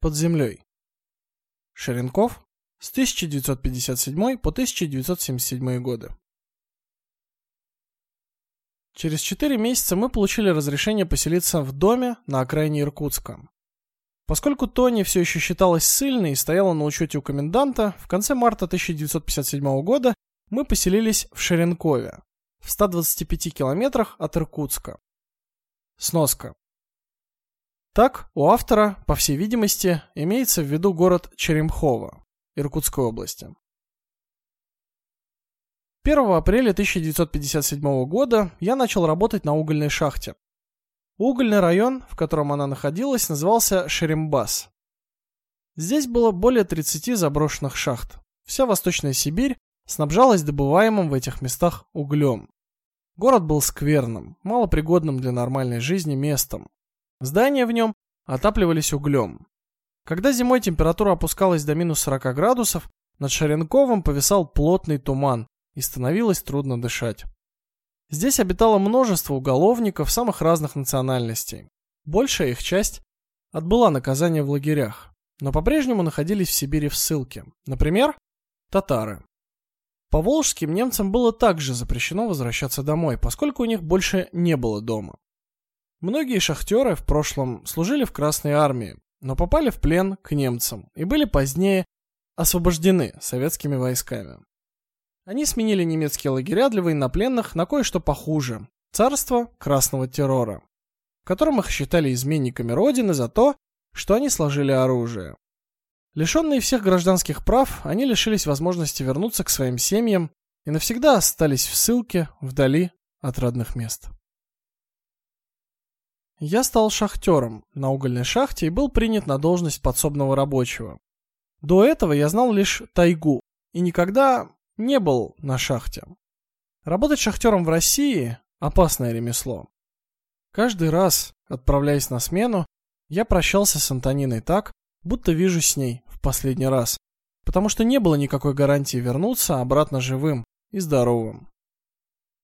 под землей. Шеренков с 1957 по 1977 годы. Через 4 месяца мы получили разрешение поселиться в доме на окраине Иркутска. Поскольку Тони все еще считалась ссыльной и стояла на учете у коменданта, в конце марта 1957 года мы поселились в Шеренкове, в 125 километрах от Иркутска. Сноска. Так, у автора, по всей видимости, имеется в виду город Черемхово, Иркутской области. 1 апреля 1957 года я начал работать на угольной шахте. Угольный район, в котором она находилась, назывался Шерембас. Здесь было более 30 заброшенных шахт. Вся Восточная Сибирь снабжалась добываемым в этих местах углем. Город был скверным, малопригодным для нормальной жизни местом. Здания в нем отапливались углем. Когда зимой температура опускалась до минус 40 градусов, над Шаренковым повисал плотный туман, и становилось трудно дышать. Здесь обитало множество уголовников самых разных национальностей. Большая их часть отбыла наказание в лагерях, но по-прежнему находились в Сибири в ссылке. Например, татары. По волжским немцам было также запрещено возвращаться домой, поскольку у них больше не было дома. Многие шахтеры в прошлом служили в Красной армии, но попали в плен к немцам и были позднее освобождены советскими войсками. Они сменили немецкие лагеря для военнопленных на кое-что похуже царство красного террора, в котором их считали изменниками родины за то, что они сложили оружие. Лишенные всех гражданских прав, они лишились возможности вернуться к своим семьям и навсегда остались в ссылке вдали от родных мест. Я стал шахтером на угольной шахте и был принят на должность подсобного рабочего. До этого я знал лишь тайгу и никогда не был на шахте. Работать шахтером в России опасное ремесло. Каждый раз, отправляясь на смену, я прощался с Антониной так, будто вижу с ней в последний раз, потому что не было никакой гарантии вернуться обратно живым и здоровым.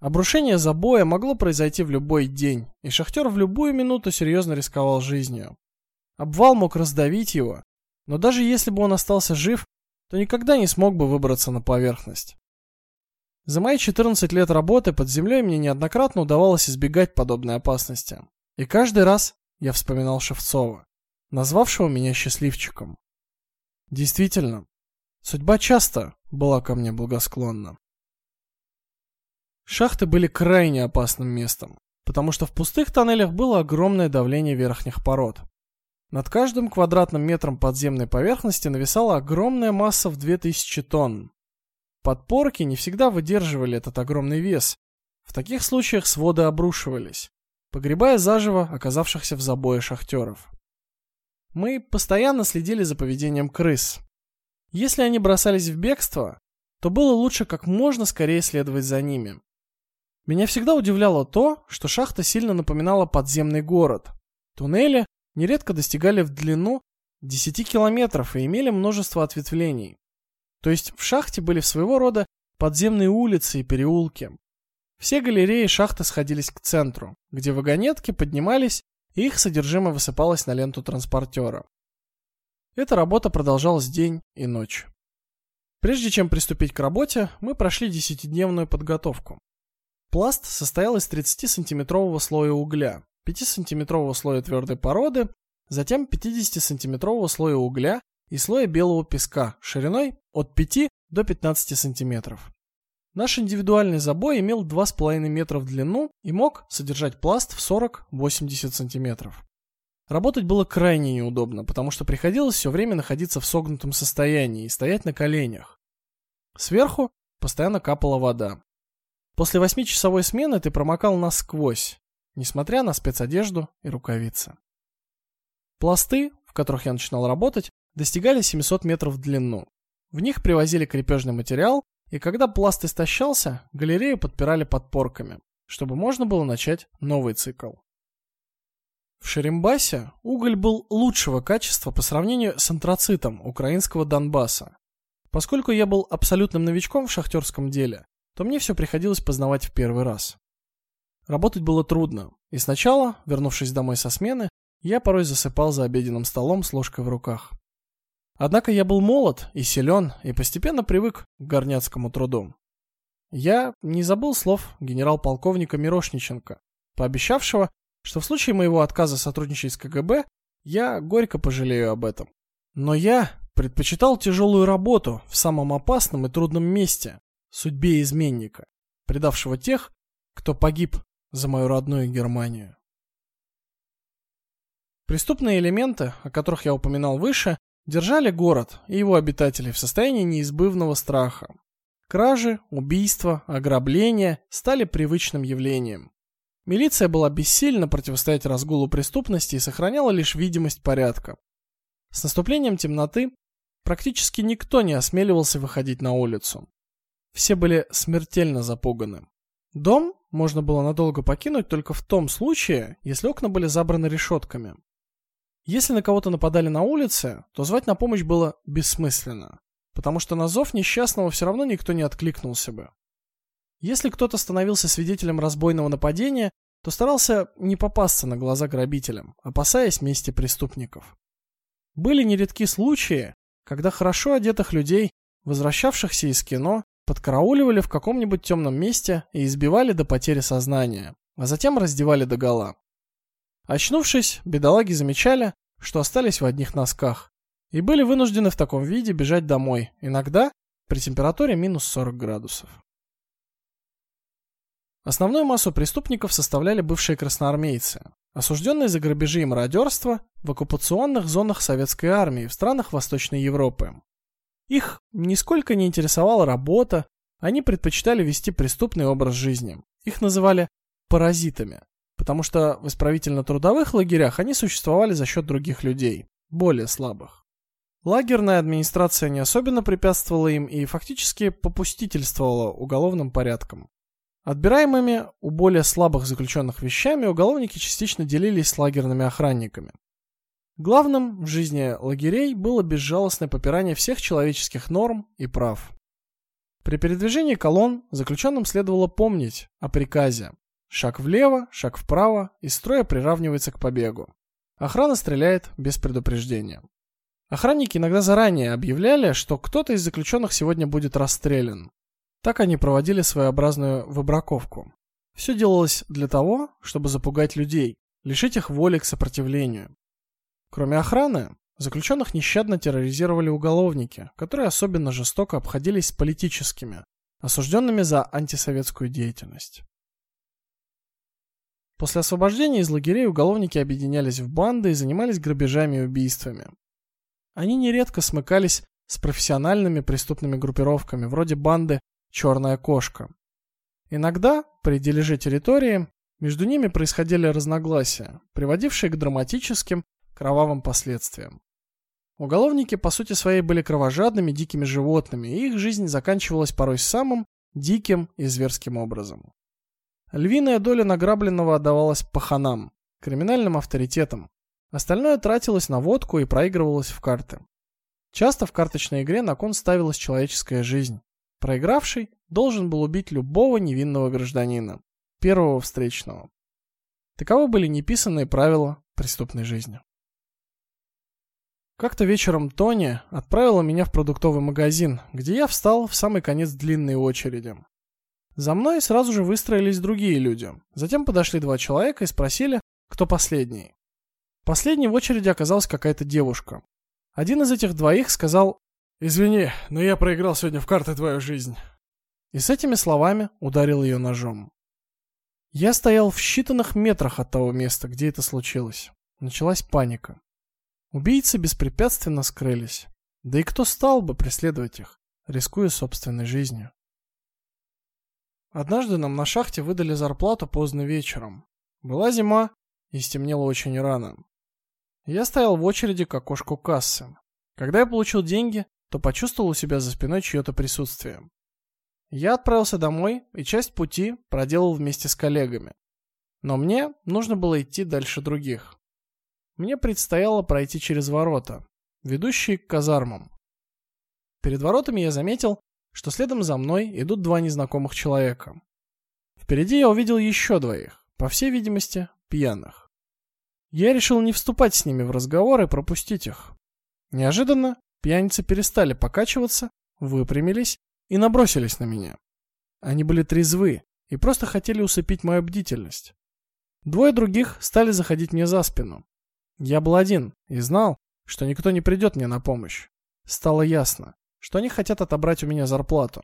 Обрушение забоя могло произойти в любой день, и шахтер в любую минуту серьезно рисковал жизнью. Обвал мог раздавить его, но даже если бы он остался жив, то никогда не смог бы выбраться на поверхность. За мои 14 лет работы под землей мне неоднократно удавалось избегать подобной опасности. И каждый раз я вспоминал Шевцова, назвавшего меня счастливчиком. Действительно, судьба часто была ко мне благосклонна. Шахты были крайне опасным местом, потому что в пустых тоннелях было огромное давление верхних пород. Над каждым квадратным метром подземной поверхности нависала огромная масса в 2000 тонн. Подпорки не всегда выдерживали этот огромный вес. В таких случаях своды обрушивались, погребая заживо оказавшихся в забое шахтеров. Мы постоянно следили за поведением крыс. Если они бросались в бегство, то было лучше как можно скорее следовать за ними. Меня всегда удивляло то, что шахта сильно напоминала подземный город. Туннели нередко достигали в длину 10 километров и имели множество ответвлений. То есть в шахте были своего рода подземные улицы и переулки. Все галереи шахты сходились к центру, где вагонетки поднимались, и их содержимое высыпалось на ленту транспортера. Эта работа продолжалась день и ночь. Прежде чем приступить к работе, мы прошли десятидневную подготовку. Пласт состоял из 30-сантиметрового слоя угля, 5-сантиметрового слоя твердой породы, затем 50-сантиметрового слоя угля и слоя белого песка шириной от 5 до 15 сантиметров. Наш индивидуальный забой имел 2,5 метра в длину и мог содержать пласт в 40-80 сантиметров. Работать было крайне неудобно, потому что приходилось все время находиться в согнутом состоянии и стоять на коленях. Сверху постоянно капала вода. После восьмичасовой смены ты промокал насквозь, несмотря на спецодежду и рукавицы. Пласты, в которых я начинал работать, достигали 700 метров в длину. В них привозили крепежный материал, и когда пласт истощался, галерею подпирали подпорками, чтобы можно было начать новый цикл. В Шерембасе уголь был лучшего качества по сравнению с антрацитом украинского Донбасса. Поскольку я был абсолютным новичком в шахтерском деле, то мне все приходилось познавать в первый раз. Работать было трудно, и сначала, вернувшись домой со смены, я порой засыпал за обеденным столом с ложкой в руках. Однако я был молод и силен и постепенно привык к горняцкому труду. Я не забыл слов генерал-полковника Мирошниченко, пообещавшего, что в случае моего отказа сотрудничать с КГБ, я горько пожалею об этом. Но я предпочитал тяжелую работу в самом опасном и трудном месте судьбе изменника, предавшего тех, кто погиб за мою родную Германию. Преступные элементы, о которых я упоминал выше, держали город и его обитателей в состоянии неизбывного страха. Кражи, убийства, ограбления стали привычным явлением. Милиция была бессильна противостоять разгулу преступности и сохраняла лишь видимость порядка. С наступлением темноты практически никто не осмеливался выходить на улицу. Все были смертельно запуганы. Дом можно было надолго покинуть только в том случае, если окна были забраны решетками. Если на кого-то нападали на улице, то звать на помощь было бессмысленно, потому что на зов несчастного все равно никто не откликнулся бы. Если кто-то становился свидетелем разбойного нападения, то старался не попасться на глаза грабителям, опасаясь мести преступников. Были нередки случаи, когда хорошо одетых людей, возвращавшихся из кино, подкарауливали в каком-нибудь темном месте и избивали до потери сознания, а затем раздевали догола. Очнувшись, бедолаги замечали, что остались в одних носках и были вынуждены в таком виде бежать домой, иногда при температуре минус 40 градусов. Основную массу преступников составляли бывшие красноармейцы, осужденные за грабежи и мародерство в оккупационных зонах советской армии в странах Восточной Европы. Их нисколько не интересовала работа, они предпочитали вести преступный образ жизни. Их называли паразитами, потому что в исправительно-трудовых лагерях они существовали за счет других людей, более слабых. Лагерная администрация не особенно препятствовала им и фактически попустительствовала уголовным порядкам. Отбираемыми у более слабых заключенных вещами уголовники частично делились с лагерными охранниками. Главным в жизни лагерей было безжалостное попирание всех человеческих норм и прав. При передвижении колонн заключенным следовало помнить о приказе: шаг влево, шаг вправо, и строя приравнивается к побегу. Охрана стреляет без предупреждения. Охранники иногда заранее объявляли, что кто-то из заключенных сегодня будет расстрелян. Так они проводили своеобразную выбраковку. Все делалось для того, чтобы запугать людей, лишить их воли к сопротивлению. Кроме охраны, заключенных нещадно терроризировали уголовники, которые особенно жестоко обходились с политическими, осужденными за антисоветскую деятельность. После освобождения из лагерей уголовники объединялись в банды и занимались грабежами и убийствами. Они нередко смыкались с профессиональными преступными группировками, вроде банды «Черная кошка». Иногда при дележе территории между ними происходили разногласия, приводившие к драматическим кровавым последствиям. Уголовники по сути своей были кровожадными дикими животными, и их жизнь заканчивалась порой самым диким и зверским образом. Львиная доля награбленного отдавалась паханам, криминальным авторитетам. Остальное тратилось на водку и проигрывалось в карты. Часто в карточной игре на кон ставилась человеческая жизнь. Проигравший должен был убить любого невинного гражданина, первого встречного. Таковы были неписанные правила преступной жизни. Как-то вечером Тони отправила меня в продуктовый магазин, где я встал в самый конец длинной очереди. За мной сразу же выстроились другие люди. Затем подошли два человека и спросили, кто последний. Последней в очереди оказалась какая-то девушка. Один из этих двоих сказал: "Извини, но я проиграл сегодня в карты твою жизнь". И с этими словами ударил ее ножом. Я стоял в считанных метрах от того места, где это случилось. Началась паника. Убийцы беспрепятственно скрылись. Да и кто стал бы преследовать их, рискуя собственной жизнью? Однажды нам на шахте выдали зарплату поздно вечером. Была зима, и стемнело очень рано. Я стоял в очереди к окошку кассы. Когда я получил деньги, то почувствовал у себя за спиной чьё-то присутствие. Я отправился домой и часть пути проделал вместе с коллегами. Но мне нужно было идти дальше других. Мне предстояло пройти через ворота, ведущие к казармам. Перед воротами я заметил, что следом за мной идут два незнакомых человека. Впереди я увидел еще двоих, по всей видимости, пьяных. Я решил не вступать с ними в разговор и пропустить их. Неожиданно пьяницы перестали покачиваться, выпрямились и набросились на меня. Они были трезвы и просто хотели усыпить мою бдительность. Двое других стали заходить мне за спину. Я был один и знал, что никто не придет мне на помощь. Стало ясно, что они хотят отобрать у меня зарплату.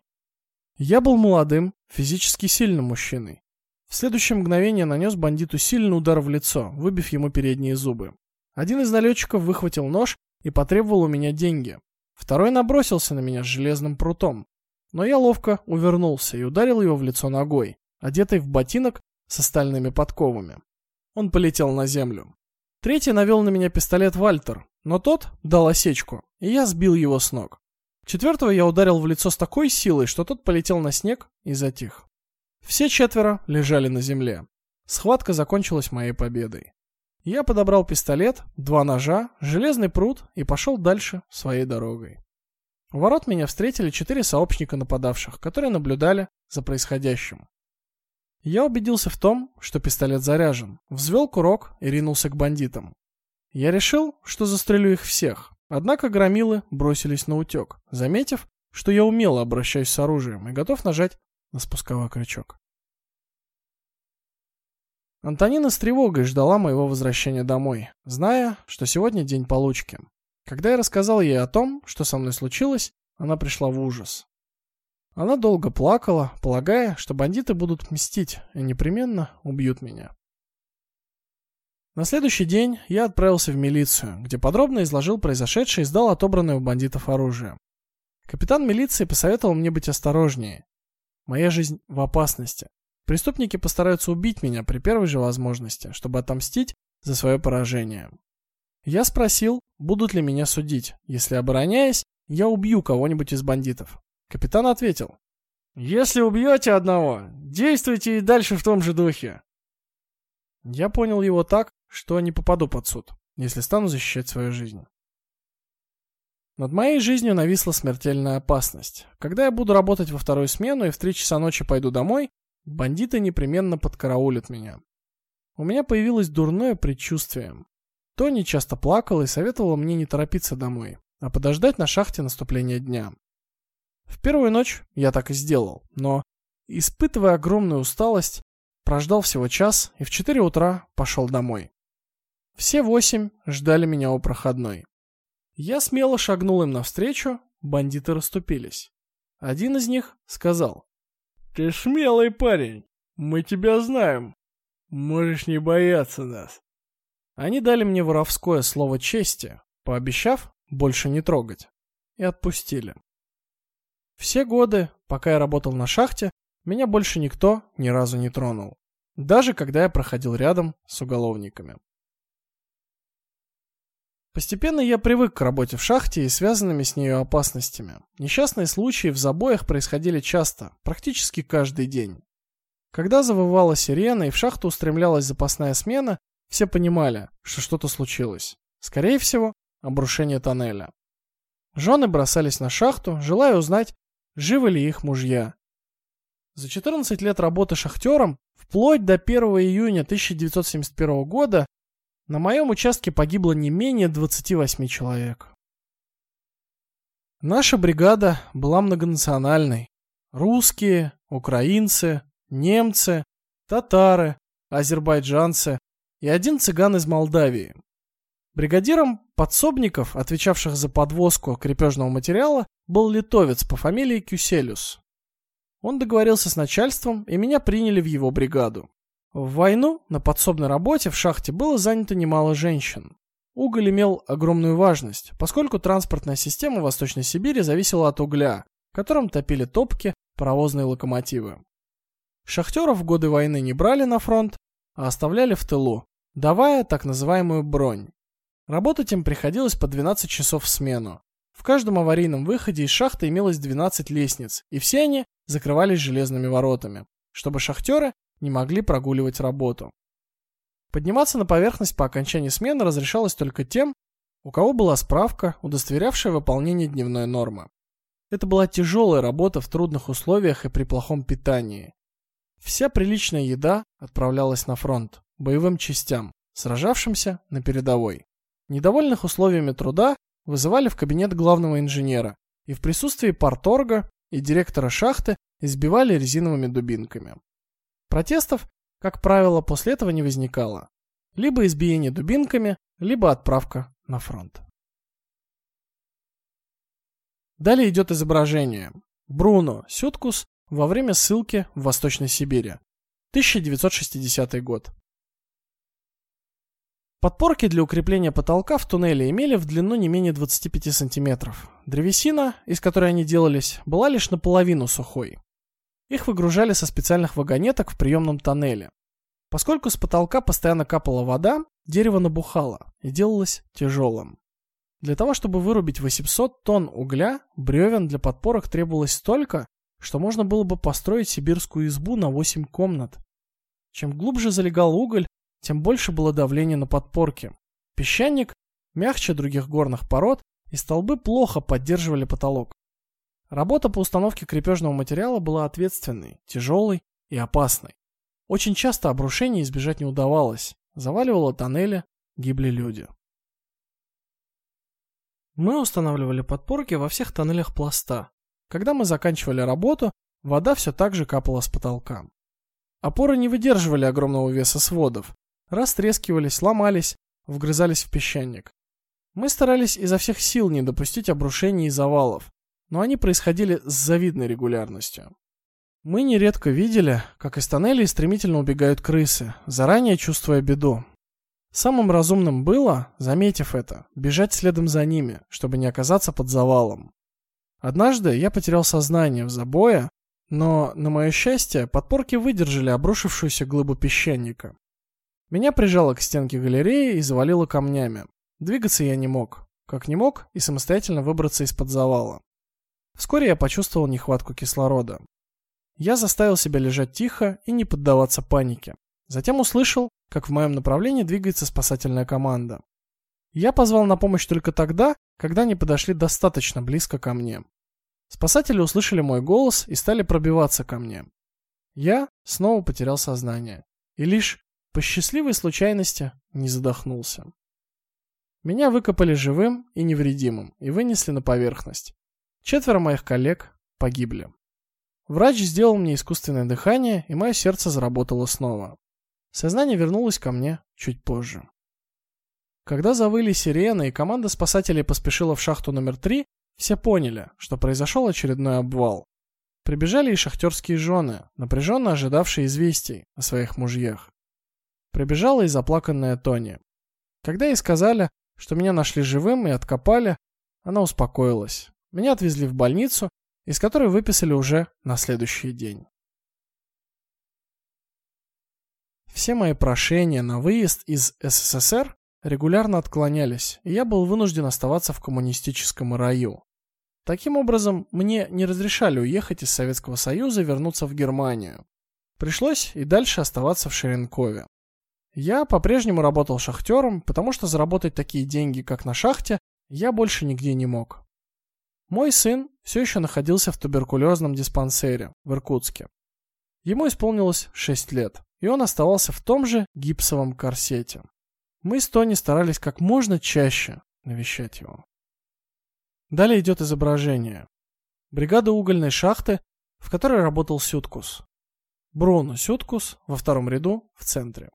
Я был молодым, физически сильным мужчиной. В следующее мгновение нанес бандиту сильный удар в лицо, выбив ему передние зубы. Один из налетчиков выхватил нож и потребовал у меня деньги. Второй набросился на меня с железным прутом. Но я ловко увернулся и ударил его в лицо ногой, одетой в ботинок с стальными подковами. Он полетел на землю. Третий навел на меня пистолет Вальтер, но тот дал осечку, и я сбил его с ног. Четвертого я ударил в лицо с такой силой, что тот полетел на снег и затих. Все четверо лежали на земле. Схватка закончилась моей победой. Я подобрал пистолет, два ножа, железный пруд и пошел дальше своей дорогой. У ворот меня встретили четыре сообщника нападавших, которые наблюдали за происходящим. Я убедился в том, что пистолет заряжен, взвел курок и ринулся к бандитам. Я решил, что застрелю их всех. Однако громилы бросились на утёк, заметив, что я умело обращаюсь с оружием и готов нажать на спусковой крючок. Антонина с тревогой ждала моего возвращения домой, зная, что сегодня день получки. Когда я рассказал ей о том, что со мной случилось, она пришла в ужас. Она долго плакала, полагая, что бандиты будут мстить и непременно убьют меня. На следующий день я отправился в милицию, где подробно изложил произошедшее и сдал отобранное у бандитов оружие. Капитан милиции посоветовал мне быть осторожнее. Моя жизнь в опасности. Преступники постараются убить меня при первой же возможности, чтобы отомстить за свое поражение. Я спросил, будут ли меня судить, если обороняясь, я убью кого-нибудь из бандитов. Капитан ответил: "Если убьете одного, действуйте и дальше в том же духе". Я понял его так, что не попаду под суд, если стану защищать свою жизнь. Над моей жизнью нависла смертельная опасность. Когда я буду работать во вторую смену и в три часа ночи пойду домой, Бандиты непременно подкараулят меня. У меня появилось дурное предчувствие. Тони часто плакала и советовала мне не торопиться домой, а подождать на шахте наступления дня. В первую ночь я так и сделал, но, испытывая огромную усталость, прождал всего час и в 4 утра пошел домой. Все восемь ждали меня у проходной. Я смело шагнул им навстречу, бандиты расступились. Один из них сказал: ты смелый парень. Мы тебя знаем. Можешь не бояться нас. Они дали мне воровское слово чести, пообещав больше не трогать, и отпустили. Все годы, пока я работал на шахте, меня больше никто ни разу не тронул, даже когда я проходил рядом с уголовниками. Постепенно я привык к работе в шахте и связанными с ней опасностями. Несчастные случаи в забоях происходили часто, практически каждый день. Когда завывала сирена и в шахту устремлялась запасная смена, все понимали, что что-то случилось. Скорее всего, обрушение тоннеля. Жены бросались на шахту, желая узнать, живы ли их мужья. За 14 лет работы шахтером, вплоть до 1 июня 1971 года, на моем участке погибло не менее 28 человек. Наша бригада была многонациональной. Русские, украинцы, немцы, татары, азербайджанцы и один цыган из Молдавии. Бригадиром подсобников, отвечавших за подвозку крепежного материала, был литовец по фамилии Кюселюс. Он договорился с начальством, и меня приняли в его бригаду. В войну на подсобной работе в шахте было занято немало женщин. Уголь имел огромную важность, поскольку транспортная система Восточной Сибири зависела от угля, которым топили топки, паровозные локомотивы. Шахтеров в годы войны не брали на фронт, а оставляли в тылу, давая так называемую бронь. Работать им приходилось по 12 часов в смену. В каждом аварийном выходе из шахты имелось 12 лестниц, и все они закрывались железными воротами, чтобы шахтеры не могли прогуливать работу. Подниматься на поверхность по окончании смены разрешалось только тем, у кого была справка, удостоверявшая выполнение дневной нормы. Это была тяжелая работа в трудных условиях и при плохом питании. Вся приличная еда отправлялась на фронт, боевым частям, сражавшимся на передовой. Недовольных условиями труда вызывали в кабинет главного инженера и в присутствии парторга и директора шахты избивали резиновыми дубинками. Протестов, как правило, после этого не возникало. Либо избиение дубинками, либо отправка на фронт. Далее идет изображение. Бруно Сюткус во время ссылки в Восточной Сибири. 1960 год. Подпорки для укрепления потолка в туннеле имели в длину не менее 25 сантиметров. Древесина, из которой они делались, была лишь наполовину сухой. Их выгружали со специальных вагонеток в приемном тоннеле. Поскольку с потолка постоянно капала вода, дерево набухало и делалось тяжелым. Для того, чтобы вырубить 800 тонн угля, бревен для подпорок требовалось столько, что можно было бы построить сибирскую избу на 8 комнат. Чем глубже залегал уголь, тем больше было давление на подпорки. Песчаник мягче других горных пород, и столбы плохо поддерживали потолок. Работа по установке крепежного материала была ответственной, тяжелой и опасной. Очень часто обрушений избежать не удавалось. Заваливало тоннели, гибли люди. Мы устанавливали подпорки во всех тоннелях пласта. Когда мы заканчивали работу, вода все так же капала с потолка. Опоры не выдерживали огромного веса сводов, растрескивались, ломались, вгрызались в песчаник. Мы старались изо всех сил не допустить обрушений и завалов, но они происходили с завидной регулярностью. Мы нередко видели, как из тоннелей стремительно убегают крысы, заранее чувствуя беду. Самым разумным было, заметив это, бежать следом за ними, чтобы не оказаться под завалом. Однажды я потерял сознание в забое, но, на мое счастье, подпорки выдержали обрушившуюся глыбу песчаника. Меня прижало к стенке галереи и завалило камнями. Двигаться я не мог, как не мог и самостоятельно выбраться из-под завала. Вскоре я почувствовал нехватку кислорода. Я заставил себя лежать тихо и не поддаваться панике. Затем услышал, как в моем направлении двигается спасательная команда. Я позвал на помощь только тогда, когда они подошли достаточно близко ко мне. Спасатели услышали мой голос и стали пробиваться ко мне. Я снова потерял сознание. И лишь по счастливой случайности не задохнулся. Меня выкопали живым и невредимым и вынесли на поверхность. Четверо моих коллег погибли. Врач сделал мне искусственное дыхание, и мое сердце заработало снова. Сознание вернулось ко мне чуть позже. Когда завыли сирены и команда спасателей поспешила в шахту номер три, все поняли, что произошел очередной обвал. Прибежали и шахтерские жены, напряженно ожидавшие известий о своих мужьях. Прибежала и заплаканная Тони. Когда ей сказали, что меня нашли живым и откопали, она успокоилась. Меня отвезли в больницу, из которой выписали уже на следующий день. Все мои прошения на выезд из СССР регулярно отклонялись, и я был вынужден оставаться в коммунистическом раю. Таким образом, мне не разрешали уехать из Советского Союза и вернуться в Германию. Пришлось и дальше оставаться в Шеренкове. Я по-прежнему работал шахтером, потому что заработать такие деньги, как на шахте, я больше нигде не мог. Мой сын все еще находился в туберкулезном диспансере в Иркутске. Ему исполнилось 6 лет, и он оставался в том же гипсовом корсете. Мы с Тони старались как можно чаще навещать его. Далее идет изображение. Бригада угольной шахты, в которой работал Сюткус. Бруно Сюткус во втором ряду в центре.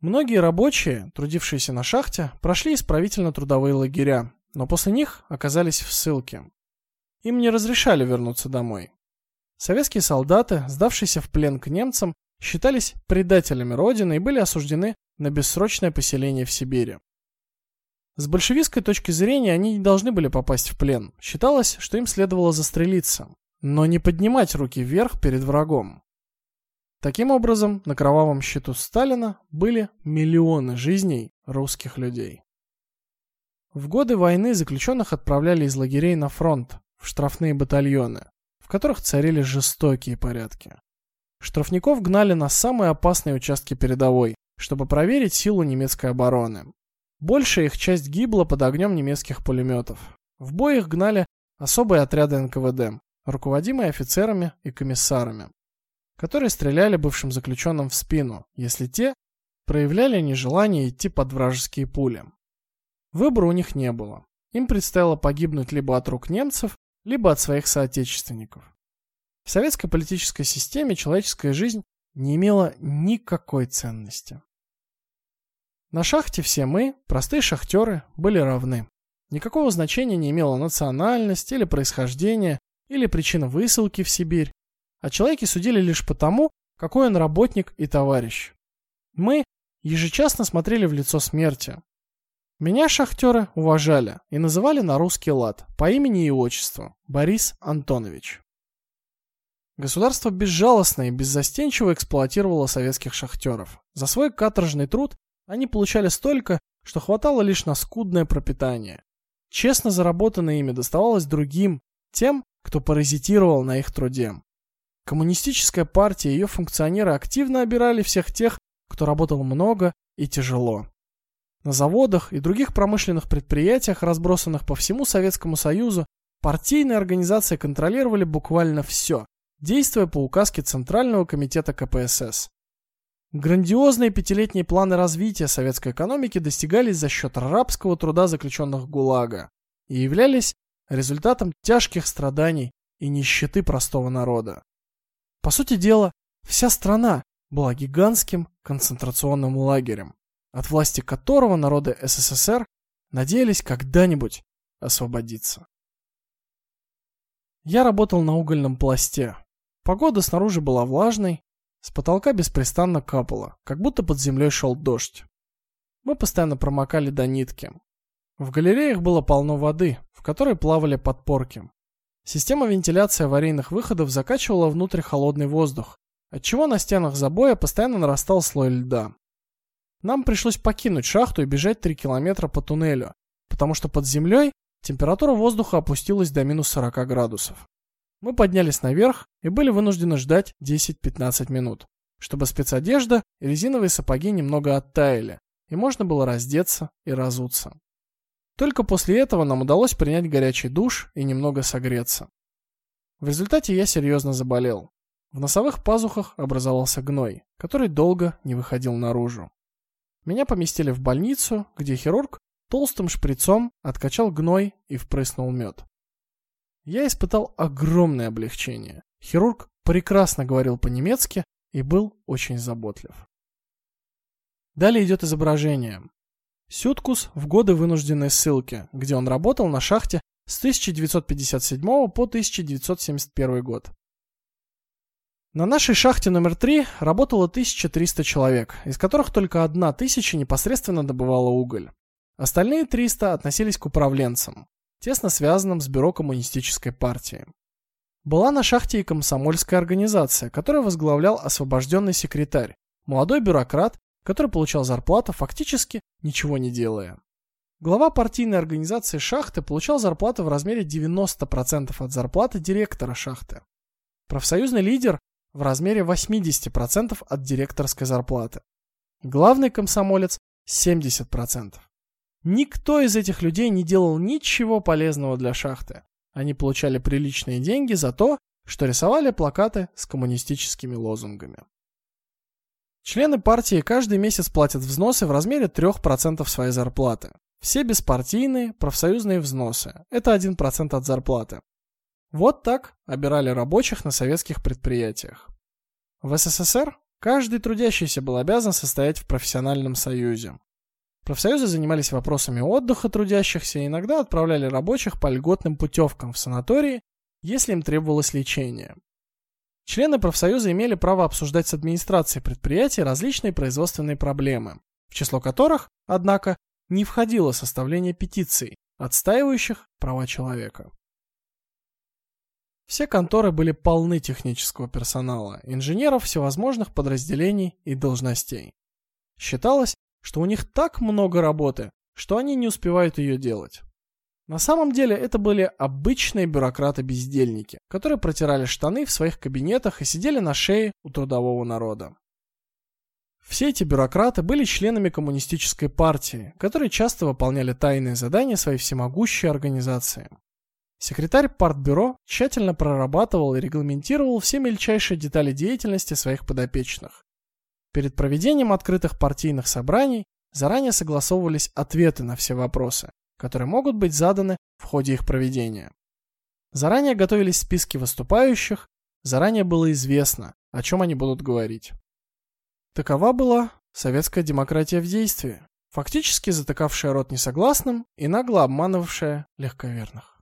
Многие рабочие, трудившиеся на шахте, прошли исправительно-трудовые лагеря, но после них оказались в ссылке. Им не разрешали вернуться домой. Советские солдаты, сдавшиеся в плен к немцам, считались предателями родины и были осуждены на бессрочное поселение в Сибири. С большевистской точки зрения они не должны были попасть в плен. Считалось, что им следовало застрелиться, но не поднимать руки вверх перед врагом. Таким образом, на кровавом счету Сталина были миллионы жизней русских людей. В годы войны заключенных отправляли из лагерей на фронт, в штрафные батальоны, в которых царили жестокие порядки. Штрафников гнали на самые опасные участки передовой, чтобы проверить силу немецкой обороны. Большая их часть гибла под огнем немецких пулеметов. В бой их гнали особые отряды НКВД, руководимые офицерами и комиссарами. Которые стреляли бывшим заключенным в спину, если те проявляли нежелание идти под вражеские пули. Выбора у них не было. Им предстояло погибнуть либо от рук немцев, либо от своих соотечественников. В советской политической системе человеческая жизнь не имела никакой ценности. На шахте все мы, простые шахтеры, были равны. Никакого значения не имела национальность или происхождение, или причина высылки в Сибирь. О человеке судили лишь потому, какой он работник и товарищ. Мы ежечасно смотрели в лицо смерти. Меня шахтеры уважали и называли на русский лад по имени и отчеству Борис Антонович. Государство безжалостно и беззастенчиво эксплуатировало советских шахтеров. За свой каторжный труд они получали столько, что хватало лишь на скудное пропитание. Честно заработанное ими доставалось другим, тем, кто паразитировал на их труде. Коммунистическая партия и ее функционеры активно обирали всех тех, кто работал много и тяжело. На заводах и других промышленных предприятиях, разбросанных по всему Советскому Союзу, партийные организации контролировали буквально все, действуя по указке Центрального комитета КПСС. Грандиозные пятилетние планы развития советской экономики достигались за счет рабского труда заключенных ГУЛАГа и являлись результатом тяжких страданий и нищеты простого народа. По сути дела, вся страна была гигантским концентрационным лагерем, от власти которого народы СССР надеялись когда-нибудь освободиться. Я работал на угольном пласте. Погода снаружи была влажной, с потолка беспрестанно капало, как будто под землей шел дождь. Мы постоянно промокали до нитки. В галереях было полно воды, в которой плавали подпорки. Система вентиляции аварийных выходов закачивала внутрь холодный воздух, отчего на стенах забоя постоянно нарастал слой льда. Нам пришлось покинуть шахту и бежать 3 километра по туннелю, потому что под землей температура воздуха опустилась до минус 40 градусов. Мы поднялись наверх и были вынуждены ждать 10-15 минут, чтобы спецодежда и резиновые сапоги немного оттаяли, и можно было раздеться и разуться. Только после этого нам удалось принять горячий душ и немного согреться. В результате я серьезно заболел. В носовых пазухах образовался гной, который долго не выходил наружу. Меня поместили в больницу, где хирург толстым шприцом откачал гной и впрыснул мед. Я испытал огромное облегчение. Хирург прекрасно говорил по-немецки и был очень заботлив. Далее идет изображение. Сюткус в годы вынужденной ссылки, где он работал на шахте с 1957 по 1971 год. На нашей шахте номер 3 работало 1300 человек, из которых только 1000 непосредственно добывала уголь. Остальные 300 относились к управленцам, тесно связанным с бюро коммунистической партии. Была на шахте и комсомольская организация, которую возглавлял освобожденный секретарь, молодой бюрократ, который получал зарплату фактически ничего не делая. Глава партийной организации шахты получал зарплату в размере 90% от зарплаты директора шахты. Профсоюзный лидер в размере 80% от директорской зарплаты. Главный комсомолец 70%. Никто из этих людей не делал ничего полезного для шахты. Они получали приличные деньги за то, что рисовали плакаты с коммунистическими лозунгами. Члены партии каждый месяц платят взносы в размере 3% своей зарплаты. Все беспартийные профсоюзные взносы это 1% от зарплаты. Вот так обирали рабочих на советских предприятиях. В СССР каждый трудящийся был обязан состоять в профессиональном союзе. Профсоюзы занимались вопросами отдыха трудящихся и иногда отправляли рабочих по льготным путевкам в санатории, если им требовалось лечение. Члены профсоюза имели право обсуждать с администрацией предприятия различные производственные проблемы, в число которых, однако, не входило составление петиций, отстаивающих права человека. Все конторы были полны технического персонала, инженеров всевозможных подразделений и должностей. Считалось, что у них так много работы, что они не успевают ее делать. На самом деле это были обычные бюрократы-бездельники, которые протирали штаны в своих кабинетах и сидели на шее у трудового народа. Все эти бюрократы были членами коммунистической партии, которые часто выполняли тайные задания своей всемогущей организации. Секретарь партбюро тщательно прорабатывал и регламентировал все мельчайшие детали деятельности своих подопечных. Перед проведением открытых партийных собраний заранее согласовывались ответы на все вопросы, которые могут быть заданы в ходе их проведения. Заранее готовились списки выступающих, заранее было известно, о чем они будут говорить. Такова была советская демократия в действии, фактически затыкавшая рот несогласным и нагло обманывавшая легковерных.